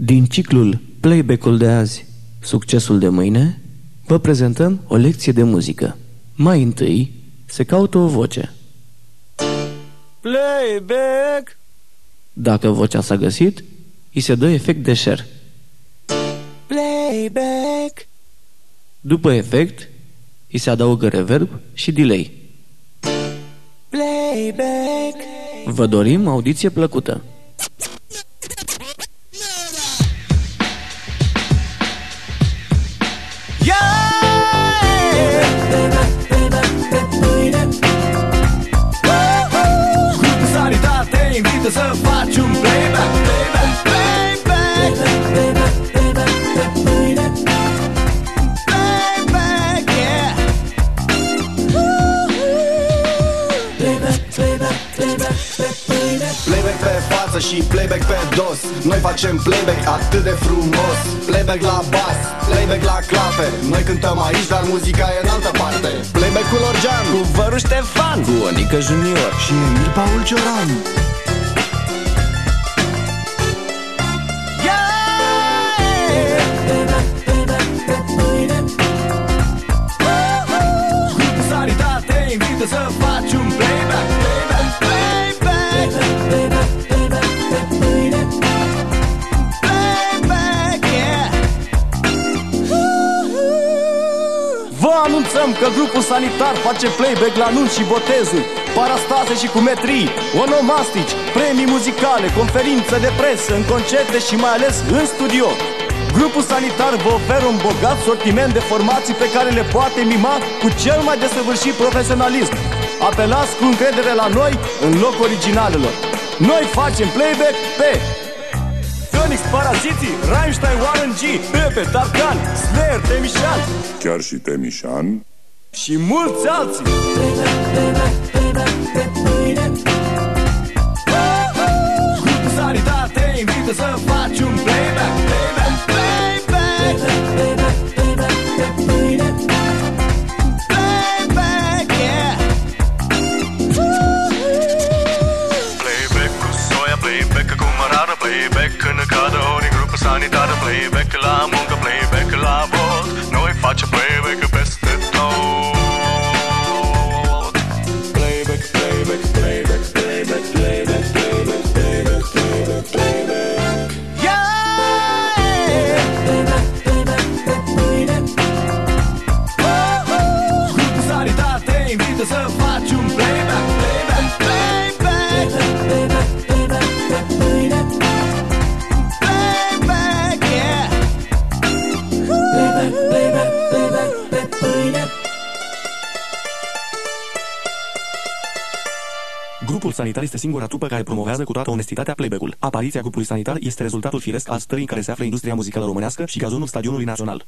Din ciclul Playback-ul de azi, succesul de mâine, vă prezentăm o lecție de muzică. Mai întâi se caută o voce. Playback! Dacă vocea s-a găsit, îi se dă efect de share. Playback! După efect, îi se adaugă reverb și delay. Playback! Vă dorim audiție plăcută! Playback pe față și playback pe dos. Noi facem playback atât de frumos. Playback la bas, playback la clape. Noi cântăm aici, dar muzica e în altă parte. Playback cu Lorgean Cu Văru Ștefan. Cu Onica Junior. Și Emil Paul Cioran. Grupul Sanitar te invită să faci anunțăm că grupul sanitar face playback la nunți și botezuri, parastase și cumetrii, onomastici, premii muzicale, conferință de presă, în concerte și mai ales în studio. Grupul sanitar vă oferă un bogat sortiment de formații pe care le poate mima cu cel mai desăvârșit profesionalism. Apelați cu încredere la noi în loc originalelor. Noi facem playback pe Phoenix, Paraziții, Rammstein, Warren G, Pepe, Tarkan, Slayer, Temișan chiar și Temișan, și mulți alții. În grupă sanitară Playback la muncă, playback la vot. Noi facem playback Grupul sanitar este singura trupă care promovează cu toată onestitatea playback-ul. Apariția grupului sanitar este rezultatul firesc al stării în care se află industria muzicală românească și gazonul stadionului național.